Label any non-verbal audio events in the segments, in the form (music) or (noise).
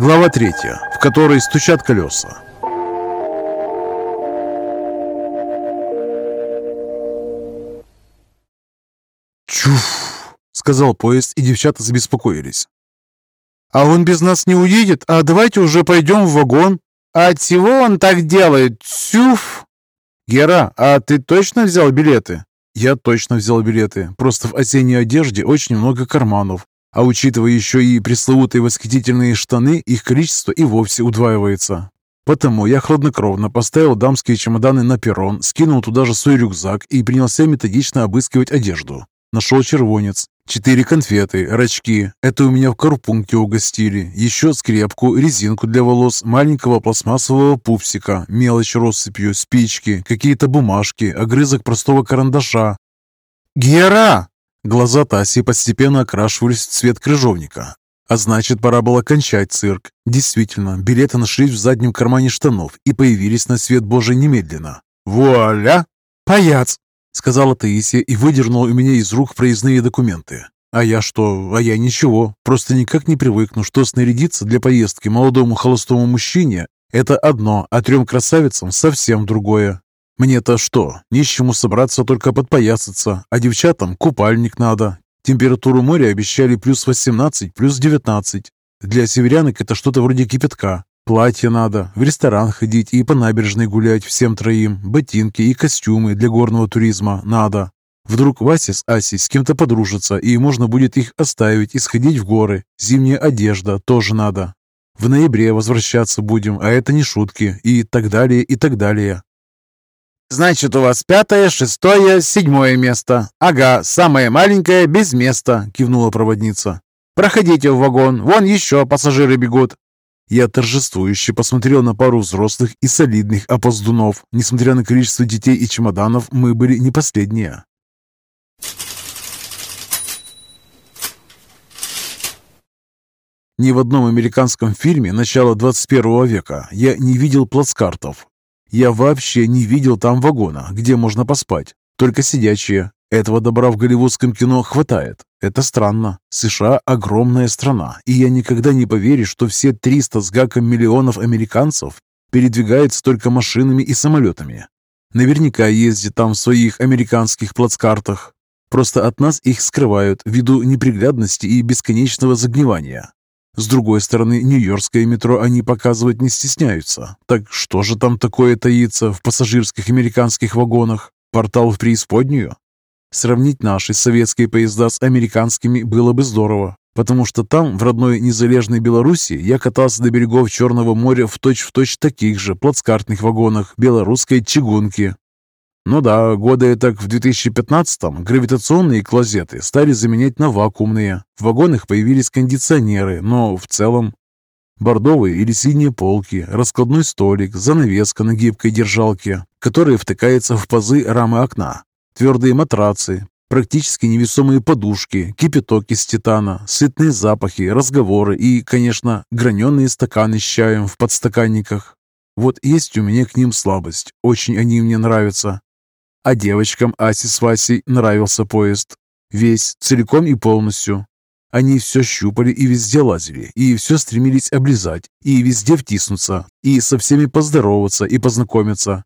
Глава третья, в которой стучат колеса. «Чуф!» — сказал поезд, и девчата забеспокоились. «А он без нас не уедет? А давайте уже пойдем в вагон!» «А чего он так делает? Сюф!» «Гера, а ты точно взял билеты?» «Я точно взял билеты. Просто в осенней одежде очень много карманов. А учитывая еще и пресловутые восхитительные штаны, их количество и вовсе удваивается. Потому я хладнокровно поставил дамские чемоданы на перрон, скинул туда же свой рюкзак и принялся методично обыскивать одежду. Нашел червонец, четыре конфеты, рачки. Это у меня в карпункте угостили. Еще скрепку, резинку для волос, маленького пластмассового пупсика, мелочь россыпью, спички, какие-то бумажки, огрызок простого карандаша. «Гера!» Глаза Таси постепенно окрашивались в цвет крыжовника. А значит, пора было кончать цирк. Действительно, билеты нашлись в заднем кармане штанов и появились на свет Божий немедленно. «Вуаля! Паяц!» — сказала Таисия и выдернула у меня из рук проездные документы. А я что? А я ничего. Просто никак не привыкну, что снарядиться для поездки молодому холостому мужчине — это одно, а трем красавицам совсем другое. Мне-то что? Нищему собраться только подпоясаться, а девчатам купальник надо. Температуру моря обещали плюс 18, плюс 19. Для северянок это что-то вроде кипятка. Платье надо, в ресторан ходить и по набережной гулять всем троим, ботинки и костюмы для горного туризма надо. Вдруг Вася с Асей с кем-то подружатся, и можно будет их оставить и сходить в горы. Зимняя одежда тоже надо. В ноябре возвращаться будем, а это не шутки, и так далее, и так далее. «Значит, у вас пятое, шестое, седьмое место. Ага, самое маленькое, без места», — кивнула проводница. «Проходите в вагон, вон еще пассажиры бегут». Я торжествующе посмотрел на пару взрослых и солидных опоздунов. Несмотря на количество детей и чемоданов, мы были не последние. Ни в одном американском фильме начала 21 века я не видел плацкартов. Я вообще не видел там вагона, где можно поспать. Только сидячие. Этого добра в голливудском кино хватает. Это странно. США – огромная страна, и я никогда не поверю, что все 300 с гаком миллионов американцев передвигаются только машинами и самолетами. Наверняка ездят там в своих американских плацкартах. Просто от нас их скрывают ввиду неприглядности и бесконечного загнивания. С другой стороны, нью-йоркское метро они показывать не стесняются. Так что же там такое таится в пассажирских американских вагонах? Портал в преисподнюю? Сравнить наши советские поезда с американскими было бы здорово, потому что там, в родной незалежной Беларуси, я катался до берегов Черного моря в точь-в-точь точь таких же плацкартных вагонах белорусской чугунки. Ну да, годы так в 2015-м гравитационные клозеты стали заменять на вакуумные. В вагонах появились кондиционеры, но в целом бордовые или синие полки, раскладной столик, занавеска на гибкой держалке, которая втыкается в пазы рамы окна, твердые матрацы, практически невесомые подушки, кипяток из титана, сытные запахи, разговоры и, конечно, граненые стаканы с чаем в подстаканниках. Вот есть у меня к ним слабость, очень они мне нравятся. А девочкам Асе с Васей нравился поезд. Весь, целиком и полностью. Они все щупали и везде лазили, и все стремились облизать, и везде втиснуться, и со всеми поздороваться и познакомиться.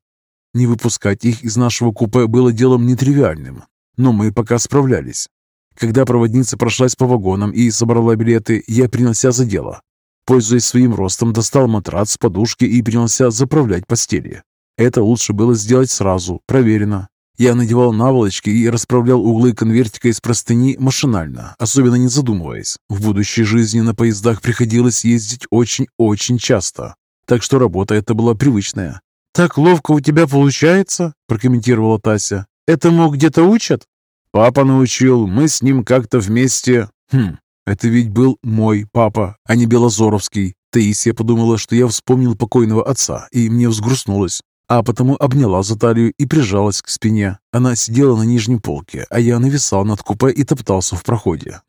Не выпускать их из нашего купе было делом нетривиальным, но мы пока справлялись. Когда проводница прошлась по вагонам и собрала билеты, я принялся за дело. Пользуясь своим ростом, достал матрац, подушки и принялся заправлять постели. Это лучше было сделать сразу, проверено. Я надевал наволочки и расправлял углы конвертика из простыни машинально, особенно не задумываясь. В будущей жизни на поездах приходилось ездить очень-очень часто, так что работа эта была привычная. «Так ловко у тебя получается?» – прокомментировала Тася. «Этому где-то учат?» «Папа научил, мы с ним как-то вместе...» «Хм, это ведь был мой папа, а не Белозоровский». Таисия подумала, что я вспомнил покойного отца, и мне взгрустнулось а потому обняла за талию и прижалась к спине. Она сидела на нижнем полке, а я нависал над купе и топтался в проходе.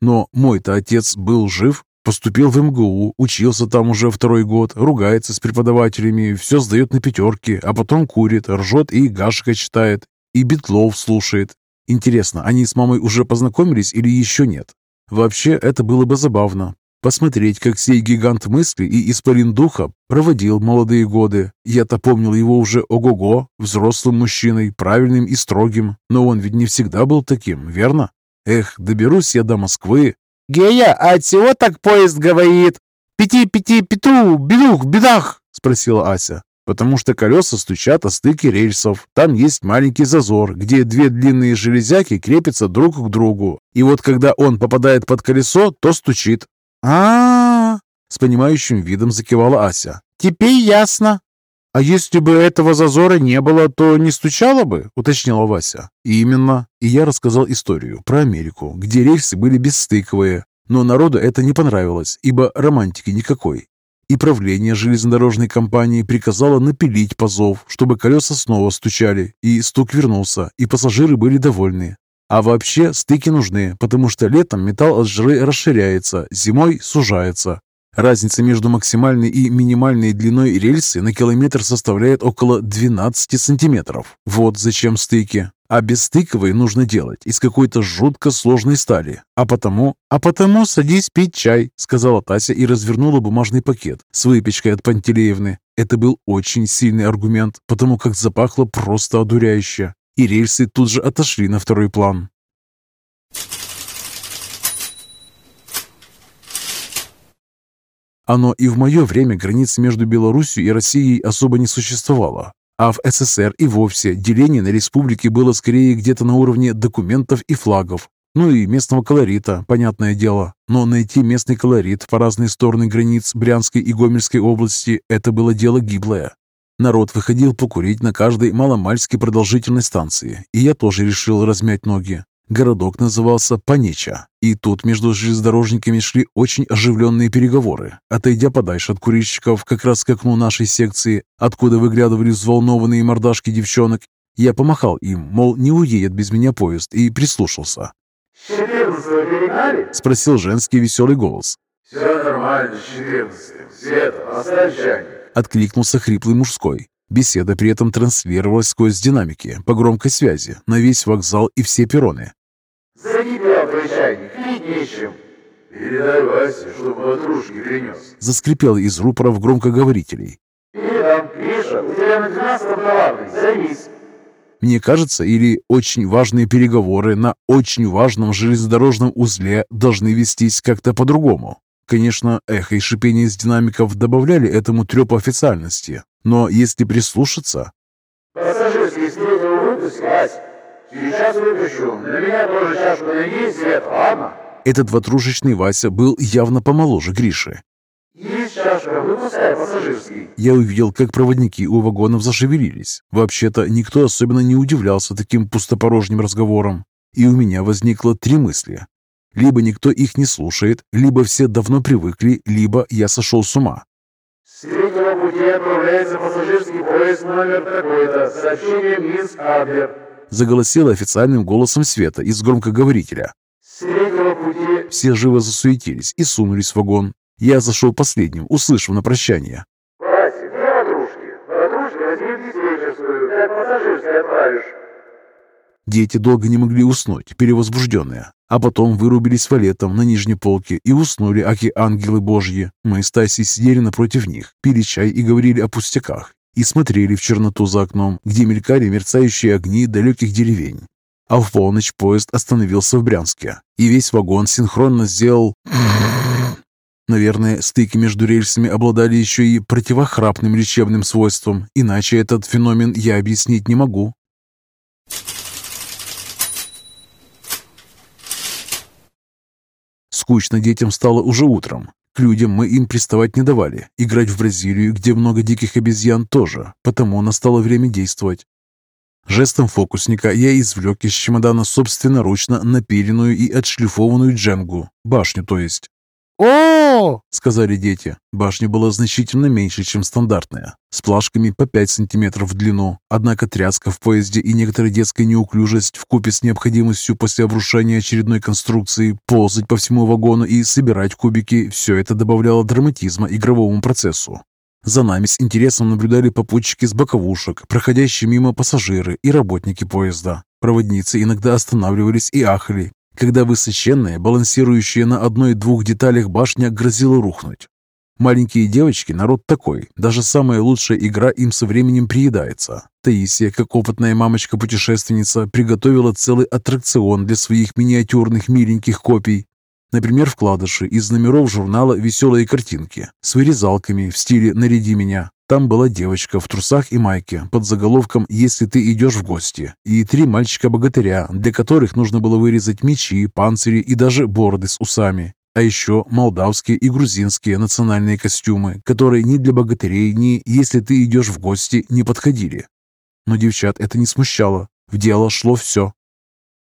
Но мой-то отец был жив, поступил в МГУ, учился там уже второй год, ругается с преподавателями, все сдает на пятерки, а потом курит, ржет и Гашка читает, и Битлов слушает. Интересно, они с мамой уже познакомились или еще нет? Вообще, это было бы забавно. Посмотреть, как сей гигант мысли и исполин духа проводил молодые годы. Я-то помнил его уже ого-го, взрослым мужчиной, правильным и строгим. Но он ведь не всегда был таким, верно? Эх, доберусь я до Москвы. «Гея, а от чего так поезд говорит? Пяти-пяти-пету, бедух, бедах?» — спросила Ася. «Потому что колеса стучат о стыке рельсов. Там есть маленький зазор, где две длинные железяки крепятся друг к другу. И вот когда он попадает под колесо, то стучит а, С понимающим видом закивала Ася. «Теперь ясно». «А если бы этого зазора не было, то не стучало бы?» — уточнила Вася. «Именно. И я рассказал историю про Америку, где рельсы были бесстыковые. Но народу это не понравилось, ибо романтики никакой. И правление железнодорожной компании приказало напилить позов, чтобы колеса снова стучали, и стук вернулся, и пассажиры были довольны. А вообще стыки нужны, потому что летом металл от жиры расширяется, зимой сужается. Разница между максимальной и минимальной длиной рельсы на километр составляет около 12 сантиметров. Вот зачем стыки. А бесстыковые нужно делать из какой-то жутко сложной стали. А потому... А потому садись пить чай, сказала Тася и развернула бумажный пакет с выпечкой от Пантелеевны. Это был очень сильный аргумент, потому как запахло просто одуряюще и рельсы тут же отошли на второй план. Оно и в мое время границы между Белоруссией и Россией особо не существовало, а в СССР и вовсе деление на республики было скорее где-то на уровне документов и флагов, ну и местного колорита, понятное дело. Но найти местный колорит по разные стороны границ Брянской и Гомельской области – это было дело гиблое. Народ выходил покурить на каждой маломальски продолжительной станции, и я тоже решил размять ноги. Городок назывался Панеча, и тут между железнодорожниками шли очень оживленные переговоры. Отойдя подальше от курильщиков, как раз к окну нашей секции, откуда выглядывали взволнованные мордашки девчонок, я помахал им, мол, не уедет без меня поезд, и прислушался. «С 14 спросил женский веселый голос. «Все нормально, 14 Света, оставь чайник». Откликнулся хриплый мужской. Беседа при этом транслировалась сквозь динамики по громкой связи на весь вокзал и все перроны. «Закипел твой чайник, пить нечем». «Передай Васе, чтобы ватрушки принес». Заскрипел из рупоров громкоговорителей. «Передам, Гриша, у тебя на 12 товарный, займись». Мне кажется, или очень важные переговоры на очень важном железнодорожном узле должны вестись как-то по-другому. Конечно, эхо и шипение из динамиков добавляли этому трепу официальности, но если прислушаться... «Пассажирский с третьего Ась. Сейчас выпущу. На меня тоже чашку налей, Свет, ладно?» Этот ватрушечный Вася был явно помоложе Гриши. «Есть чашка, выпускай пассажирский». Я увидел, как проводники у вагонов зашевелились. Вообще-то, никто особенно не удивлялся таким пустопорожним разговором. И у меня возникло три мысли. Либо никто их не слушает, либо все давно привыкли, либо я сошел с ума. С третьего пути отправляется пассажирский поезд номер такой-то. Сообщение Минск-Адлер. Заголосила официальным голосом Света из громкоговорителя. С третьего пути... Все живо засуетились и сунулись в вагон. Я зашел последним, услышав на прощание. Вася, где ватрушки? Ватрушки возьми в диспетчерскую. Как пассажирский отправишь? Дети долго не могли уснуть, перевозбужденные, а потом вырубились валетом на нижней полке и уснули, аки ангелы божьи. Мы с Тасей сидели напротив них, пили чай и говорили о пустяках, и смотрели в черноту за окном, где мелькали мерцающие огни далеких деревень. А в полночь поезд остановился в Брянске, и весь вагон синхронно сделал... (clears throat) Наверное, стыки между рельсами обладали еще и противохрапным лечебным свойством, иначе этот феномен я объяснить не могу. Скучно детям стало уже утром. К людям мы им приставать не давали. Играть в Бразилию, где много диких обезьян, тоже. Потому настало время действовать. Жестом фокусника я извлек из чемодана собственноручно напиленную и отшлифованную дженгу. Башню, то есть о сказали дети. Башня была значительно меньше, чем стандартная, с плашками по 5 сантиметров в длину. Однако тряска в поезде и некоторая детская неуклюжесть в купе с необходимостью после обрушения очередной конструкции ползать по всему вагону и собирать кубики – все это добавляло драматизма игровому процессу. За нами с интересом наблюдали попутчики с боковушек, проходящие мимо пассажиры и работники поезда. Проводницы иногда останавливались и ахали, когда высоченная, балансирующая на одной-двух деталях башня, грозила рухнуть. Маленькие девочки – народ такой. Даже самая лучшая игра им со временем приедается. Таисия, как опытная мамочка-путешественница, приготовила целый аттракцион для своих миниатюрных миленьких копий. Например, вкладыши из номеров журнала «Веселые картинки» с вырезалками в стиле «Наряди меня». Там была девочка в трусах и майке под заголовком «Если ты идешь в гости» и три мальчика-богатыря, для которых нужно было вырезать мечи, панцири и даже бороды с усами. А еще молдавские и грузинские национальные костюмы, которые ни для богатырей, ни «если ты идешь в гости» не подходили. Но девчат это не смущало. В дело шло все.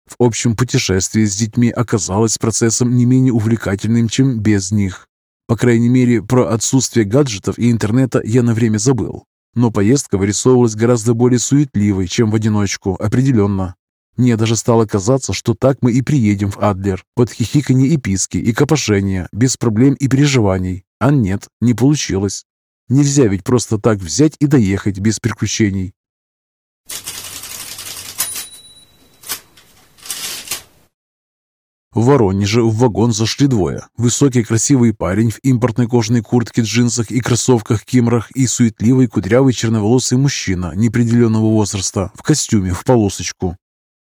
В общем, путешествие с детьми оказалось процессом не менее увлекательным, чем без них. По крайней мере, про отсутствие гаджетов и интернета я на время забыл. Но поездка вырисовывалась гораздо более суетливой, чем в одиночку, определенно. Мне даже стало казаться, что так мы и приедем в Адлер, под хихиканье и писки, и копошения, без проблем и переживаний. А нет, не получилось. Нельзя ведь просто так взять и доехать без приключений. В Воронеже в вагон зашли двое. Высокий красивый парень в импортной кожаной куртке, джинсах и кроссовках-кимрах и суетливый кудрявый черноволосый мужчина неопределенного возраста в костюме в полосочку.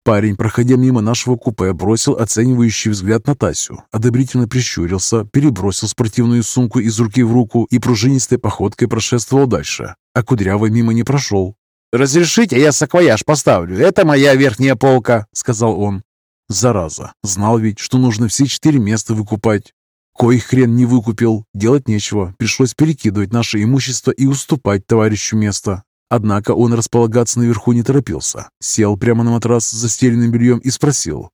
Парень, проходя мимо нашего купе, бросил оценивающий взгляд на Тасю, одобрительно прищурился, перебросил спортивную сумку из руки в руку и пружинистой походкой прошествовал дальше, а Кудрявый мимо не прошел. «Разрешите, я саквояж поставлю, это моя верхняя полка», — сказал он. Зараза, знал ведь, что нужно все четыре места выкупать. Кой хрен не выкупил, делать нечего, пришлось перекидывать наше имущество и уступать товарищу место. Однако он располагаться наверху не торопился. Сел прямо на матрас с застеленным бельем и спросил.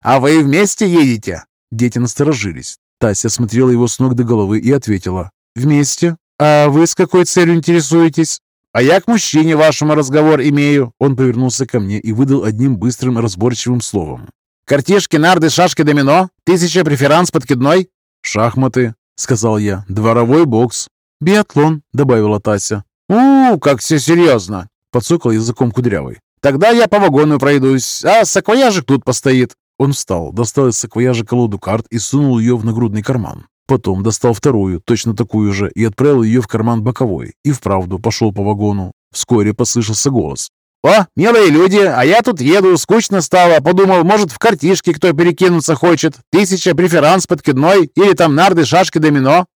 «А вы вместе едете?» Дети насторожились. Тася смотрела его с ног до головы и ответила. «Вместе? А вы с какой целью интересуетесь?» «А я к мужчине вашему разговор имею». Он повернулся ко мне и выдал одним быстрым разборчивым словом. «Картишки, нарды, шашки, домино? Тысяча преферанс подкидной?» «Шахматы», — сказал я. «Дворовой бокс». «Биатлон», — добавила Тася. «У, как все серьезно!» — подсокал языком кудрявый. «Тогда я по вагону пройдусь, а саквояжик тут постоит». Он встал, достал из саквояжа колоду карт и сунул ее в нагрудный карман. Потом достал вторую, точно такую же, и отправил ее в карман боковой. И вправду пошел по вагону. Вскоре послышался голос. «О, милые люди, а я тут еду, скучно стало. Подумал, может, в картишке кто перекинуться хочет. Тысяча преферанс подкидной или там нарды, шашки, домино.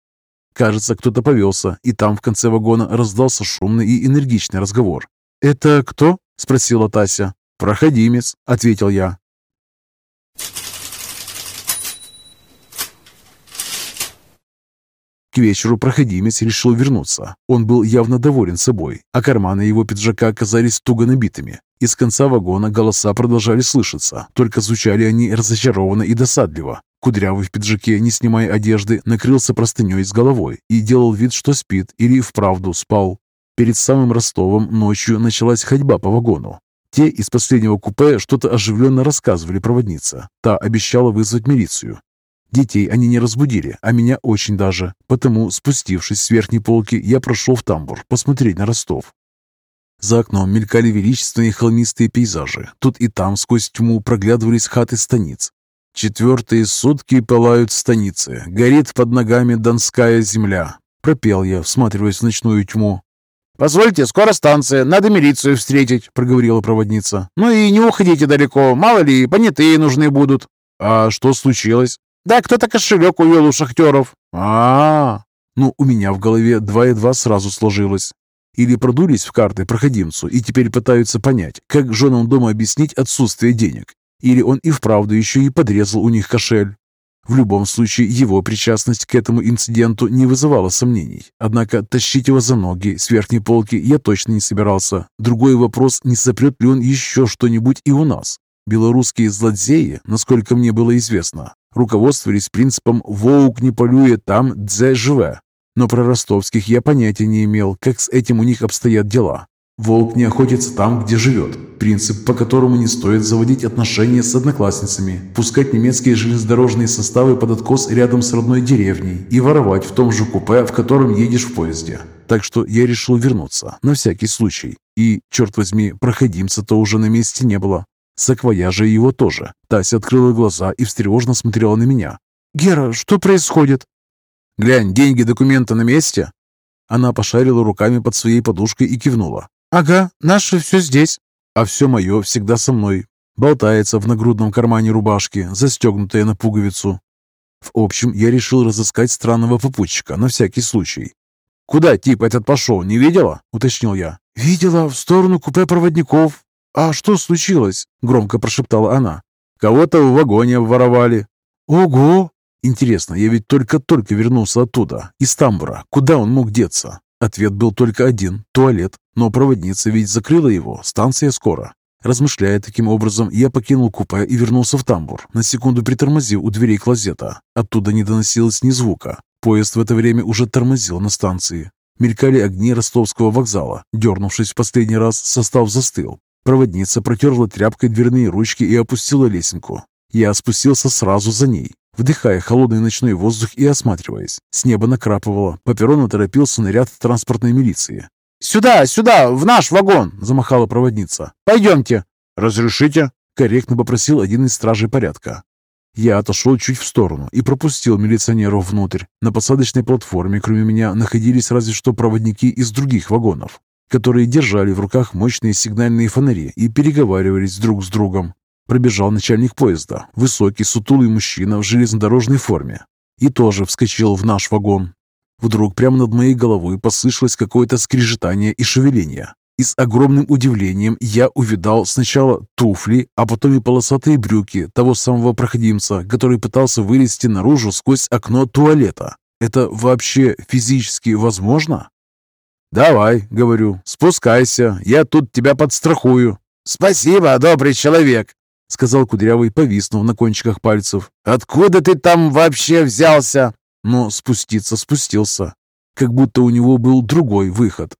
Кажется, кто-то повелся, и там в конце вагона раздался шумный и энергичный разговор. «Это кто?» – спросила Тася. «Проходимец», – ответил я. К вечеру проходимец решил вернуться. Он был явно доволен собой, а карманы его пиджака оказались туго набитыми. Из конца вагона голоса продолжали слышаться, только звучали они разочарованно и досадливо. Кудрявый в пиджаке, не снимая одежды, накрылся простыней с головой и делал вид, что спит или вправду спал. Перед самым Ростовом ночью началась ходьба по вагону. Те из последнего купе что-то оживленно рассказывали проводница. Та обещала вызвать милицию. Детей они не разбудили, а меня очень даже. Потому, спустившись с верхней полки, я прошел в тамбур посмотреть на Ростов. За окном мелькали величественные холмистые пейзажи. Тут и там сквозь тьму проглядывались хаты станиц. Четвертые сутки пылают станицы. Горит под ногами донская земля. Пропел я, всматриваясь в ночную тьму. «Позвольте, скоро станция, надо милицию встретить», — проговорила проводница. «Ну и не уходите далеко, мало ли, понятые нужны будут». «А что случилось?» «Да кто-то кошелек увел у шахтеров». А, -а, а Ну, у меня в голове два и два сразу сложилось. Или продулись в карты проходимцу и теперь пытаются понять, как женам дома объяснить отсутствие денег. Или он и вправду еще и подрезал у них кошель. В любом случае, его причастность к этому инциденту не вызывала сомнений. Однако тащить его за ноги с верхней полки я точно не собирался. Другой вопрос, не сопрет ли он еще что-нибудь и у нас. Белорусские злодеи, насколько мне было известно, руководствовались принципом «воук не полюет там, дзе живе». Но про ростовских я понятия не имел, как с этим у них обстоят дела. Волк не охотится там, где живет. Принцип, по которому не стоит заводить отношения с одноклассницами, пускать немецкие железнодорожные составы под откос рядом с родной деревней и воровать в том же купе, в котором едешь в поезде. Так что я решил вернуться, на всякий случай. И, черт возьми, проходимца-то уже на месте не было. Саквояжа его тоже. Тася открыла глаза и встревожно смотрела на меня. «Гера, что происходит?» «Глянь, деньги, документы на месте?» Она пошарила руками под своей подушкой и кивнула. «Ага, наше все здесь». «А все мое всегда со мной. Болтается в нагрудном кармане рубашки, застегнутая на пуговицу. В общем, я решил разыскать странного попутчика на всякий случай. «Куда тип этот пошел, не видела?» – уточнил я. «Видела, в сторону купе проводников. А что случилось?» – громко прошептала она. «Кого-то в вагоне воровали». «Ого!» «Интересно, я ведь только-только вернулся оттуда, из тамбура. Куда он мог деться?» Ответ был только один – туалет. Но проводница ведь закрыла его, станция скоро. Размышляя таким образом, я покинул купе и вернулся в тамбур, на секунду притормозив у дверей клозета. Оттуда не доносилось ни звука. Поезд в это время уже тормозил на станции. Мелькали огни ростовского вокзала. Дернувшись в последний раз, состав застыл. Проводница протерла тряпкой дверные ручки и опустила лесенку. Я спустился сразу за ней, вдыхая холодный ночной воздух и осматриваясь. С неба накрапывало, по перрону торопился наряд транспортной милиции. «Сюда, сюда, в наш вагон!» – замахала проводница. «Пойдемте!» «Разрешите?» – корректно попросил один из стражей порядка. Я отошел чуть в сторону и пропустил милиционеров внутрь. На посадочной платформе, кроме меня, находились разве что проводники из других вагонов, которые держали в руках мощные сигнальные фонари и переговаривались друг с другом. Пробежал начальник поезда, высокий сутулый мужчина в железнодорожной форме, и тоже вскочил в наш вагон. Вдруг прямо над моей головой послышалось какое-то скрежетание и шевеление. И с огромным удивлением я увидал сначала туфли, а потом и полосатые брюки того самого проходимца, который пытался вылезти наружу сквозь окно туалета. Это вообще физически возможно? «Давай», — говорю, — «спускайся, я тут тебя подстрахую». «Спасибо, добрый человек», — сказал Кудрявый, повиснув на кончиках пальцев. «Откуда ты там вообще взялся?» но спуститься спустился. Как будто у него был другой выход.